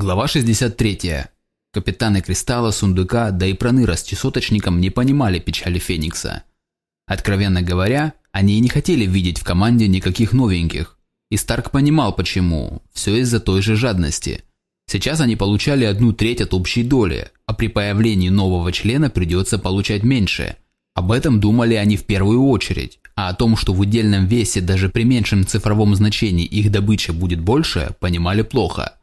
Глава 63. Капитаны Кристалла, Сундука, да и Проныра с чесоточником не понимали печали Феникса. Откровенно говоря, они и не хотели видеть в команде никаких новеньких. И Старк понимал почему. Все из-за той же жадности. Сейчас они получали одну треть от общей доли, а при появлении нового члена придется получать меньше. Об этом думали они в первую очередь, а о том, что в удельном весе даже при меньшем цифровом значении их добыча будет больше, понимали плохо –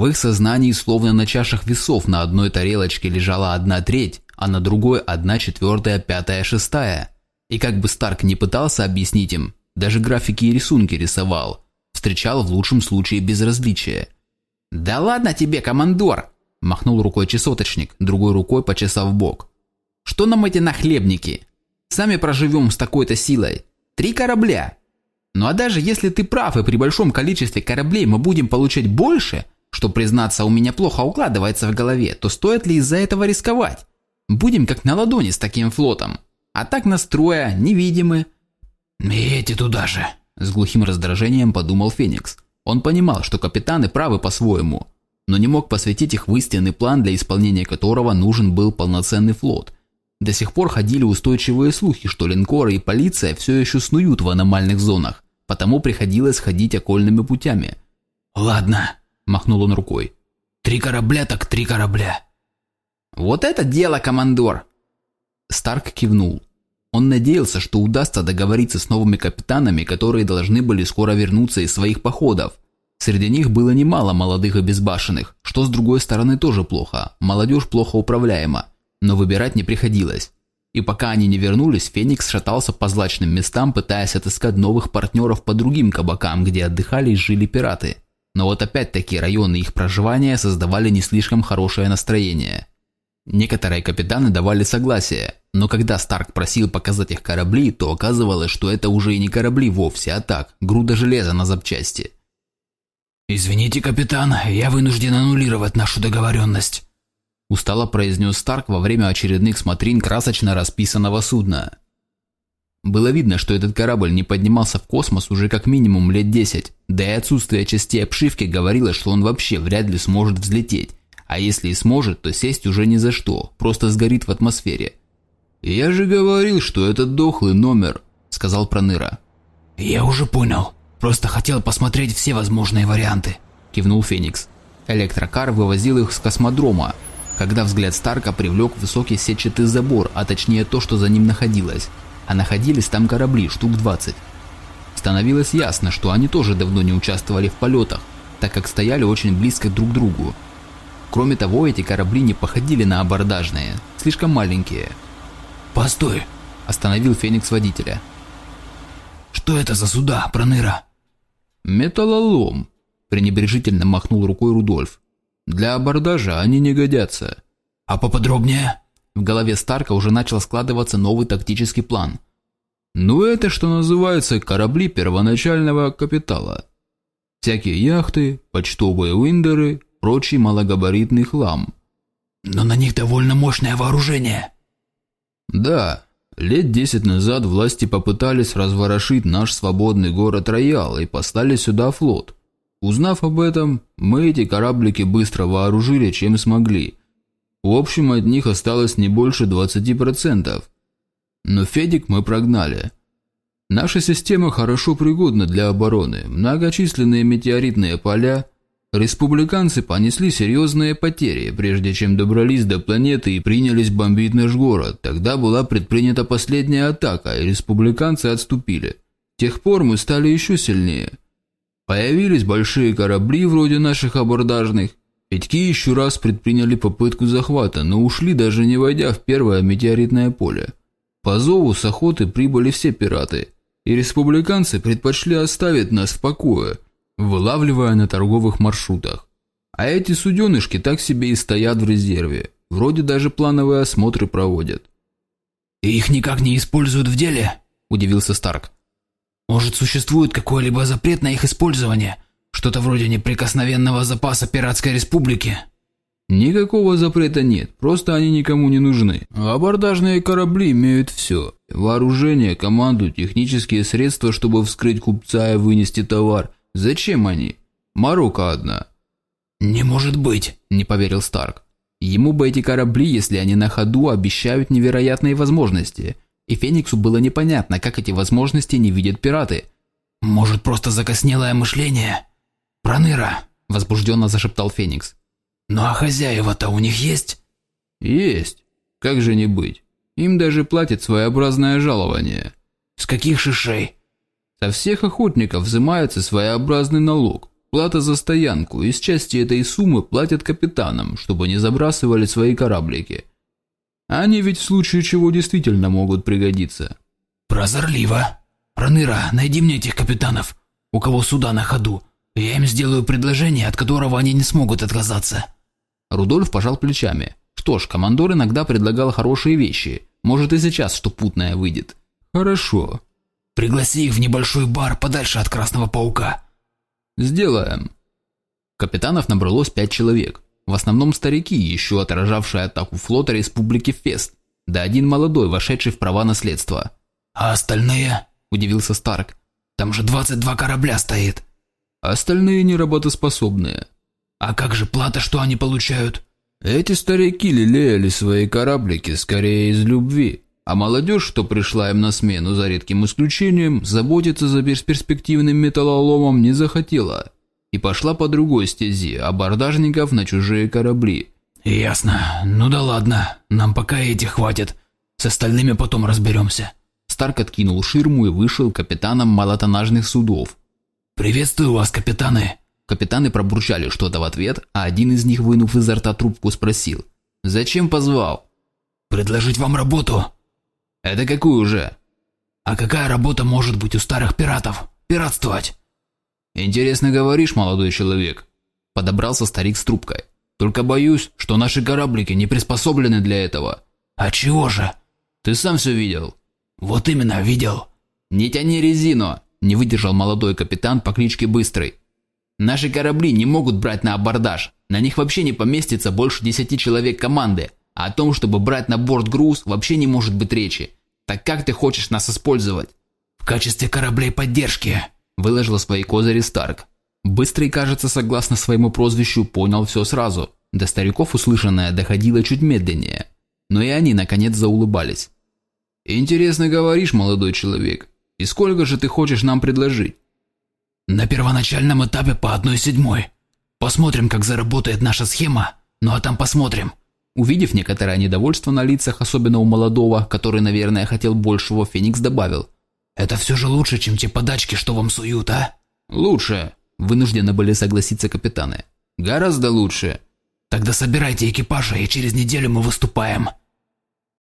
в их сознании словно на чашах весов на одной тарелочке лежала одна треть, а на другой одна четвертая, пятая, шестая. И как бы Старк не пытался объяснить им, даже графики и рисунки рисовал, встречал в лучшем случае безразличие. «Да ладно тебе, командор!» – махнул рукой чесоточник, другой рукой почесав бок. «Что нам эти нахлебники? Сами проживем с такой-то силой. Три корабля. Ну а даже если ты прав и при большом количестве кораблей мы будем получать больше – что, признаться, у меня плохо укладывается в голове, то стоит ли из-за этого рисковать? Будем как на ладони с таким флотом. А так настроя, невидимы. И эти туда же, с глухим раздражением подумал Феникс. Он понимал, что капитаны правы по-своему, но не мог посвятить их в истинный план, для исполнения которого нужен был полноценный флот. До сих пор ходили устойчивые слухи, что линкоры и полиция все еще снуют в аномальных зонах, потому приходилось ходить окольными путями. «Ладно», махнул он рукой. «Три корабля так три корабля». «Вот это дело, командор!» Старк кивнул. Он надеялся, что удастся договориться с новыми капитанами, которые должны были скоро вернуться из своих походов. Среди них было немало молодых и безбашенных, что с другой стороны тоже плохо. Молодежь плохо управляема, но выбирать не приходилось. И пока они не вернулись, Феникс шатался по злачным местам, пытаясь отыскать новых партнеров по другим кабакам, где отдыхали и жили пираты. Но вот опять-таки районы их проживания создавали не слишком хорошее настроение. Некоторые капитаны давали согласие, но когда Старк просил показать их корабли, то оказывалось, что это уже и не корабли вовсе, а так, груда железа на запчасти. «Извините, капитан, я вынужден аннулировать нашу договоренность», устало произнес Старк во время очередных смотрин красочно расписанного судна. Было видно, что этот корабль не поднимался в космос уже как минимум лет 10, да и отсутствие частей обшивки говорило, что он вообще вряд ли сможет взлететь, а если и сможет, то сесть уже ни за что, просто сгорит в атмосфере. «Я же говорил, что это дохлый номер», – сказал Проныра. «Я уже понял, просто хотел посмотреть все возможные варианты», – кивнул Феникс. Электрокар вывозил их с космодрома, когда взгляд Старка привлек высокий сетчатый забор, а точнее то, что за ним находилось – а находились там корабли, штук 20. Становилось ясно, что они тоже давно не участвовали в полетах, так как стояли очень близко друг к другу. Кроме того, эти корабли не походили на абордажные, слишком маленькие. «Постой!» – остановил Феникс водителя. «Что это за суда, Проныра?» «Металлолом», – пренебрежительно махнул рукой Рудольф. «Для абордажа они не годятся». «А поподробнее?» В голове Старка уже начал складываться новый тактический план. Ну это что называется корабли первоначального капитала. Всякие яхты, почтовые уиндеры, прочий малогабаритный хлам. Но на них довольно мощное вооружение. Да, лет десять назад власти попытались разворошить наш свободный город Роял и послали сюда флот. Узнав об этом, мы эти кораблики быстро вооружили, чем смогли – в общем, от них осталось не больше 20%. Но Федик мы прогнали. Наша система хорошо пригодна для обороны. Многочисленные метеоритные поля. Республиканцы понесли серьезные потери, прежде чем добрались до планеты и принялись бомбить наш город. Тогда была предпринята последняя атака, и республиканцы отступили. С тех пор мы стали еще сильнее. Появились большие корабли вроде наших абордажных, Пятьки еще раз предприняли попытку захвата, но ушли даже не войдя в первое метеоритное поле. По зову с охоты прибыли все пираты, и республиканцы предпочли оставить нас в покое, вылавливая на торговых маршрутах. А эти суденышки так себе и стоят в резерве, вроде даже плановые осмотры проводят. «И их никак не используют в деле?» – удивился Старк. «Может, существует какой-либо запрет на их использование?» Что-то вроде неприкосновенного запаса Пиратской Республики. Никакого запрета нет, просто они никому не нужны. Абордажные корабли имеют все. Вооружение, команду, технические средства, чтобы вскрыть купца и вынести товар. Зачем они? Морока одна. «Не может быть», – не поверил Старк. Ему бы эти корабли, если они на ходу, обещают невероятные возможности. И Фениксу было непонятно, как эти возможности не видят пираты. «Может, просто закоснелое мышление?» «Проныра», – возбужденно зашептал Феникс. «Ну а хозяева-то у них есть?» «Есть. Как же не быть? Им даже платят своеобразное жалование». «С каких шишей?» «Со всех охотников взимается своеобразный налог. Плата за стоянку, из части этой суммы платят капитанам, чтобы не забрасывали свои кораблики. Они ведь в случае чего действительно могут пригодиться. Прозорливо. Раныра, найди мне этих капитанов, у кого суда на ходу. Я им сделаю предложение, от которого они не смогут отказаться. Рудольф пожал плечами. Что ж, командор иногда предлагал хорошие вещи. Может и сейчас что путное выйдет. Хорошо. Пригласи их в небольшой бар подальше от Красного Паука. «Сделаем». Капитанов набралось пять человек, в основном старики, еще отражавшие атаку флота Республики Фест, да один молодой, вошедший в права наследства. «А остальные?» – удивился Старк. «Там же 22 корабля стоит». «Остальные неработоспособные». «А как же плата, что они получают?» «Эти старики лелеяли свои кораблики скорее из любви, а молодежь, что пришла им на смену за редким исключением, заботиться за перспективным металлоломом не захотела и пошла по другой стези, абордажников на чужие корабли. «Ясно. Ну да ладно, нам пока этих хватит. С остальными потом разберемся». Старк откинул ширму и вышел капитаном малотонажных судов. «Приветствую вас, капитаны!» Капитаны пробурчали что-то в ответ, а один из них, вынув изо рта трубку, спросил. «Зачем позвал?» «Предложить вам работу», это какую же? А какая работа может быть у старых пиратов? Пиратствовать? Интересно говоришь, молодой человек. Подобрался старик с трубкой. Только боюсь, что наши кораблики не приспособлены для этого. А чего же? Ты сам все видел. Вот именно, видел. Не тяни резину, не выдержал молодой капитан по кличке Быстрый. Наши корабли не могут брать на абордаж. На них вообще не поместится больше десяти человек команды. А о том, чтобы брать на борт груз, вообще не может быть речи. Так как ты хочешь нас использовать? В качестве кораблей поддержки, выложила свои козыри Старк. Быстрый, кажется, согласно своему прозвищу, понял все сразу. До стариков услышанное доходило чуть медленнее. Но и они, наконец, заулыбались. «Интересно говоришь, молодой человек. И сколько же ты хочешь нам предложить?» «На первоначальном этапе по одной седьмой. Посмотрим, как заработает наша схема, ну а там посмотрим. Увидев некоторое недовольство на лицах, особенно у молодого, который, наверное, хотел большего, Феникс добавил. «Это все же лучше, чем те подачки, что вам суют, а?» «Лучше», – вынуждены были согласиться капитаны. «Гораздо лучше». «Тогда собирайте экипажи, и через неделю мы выступаем».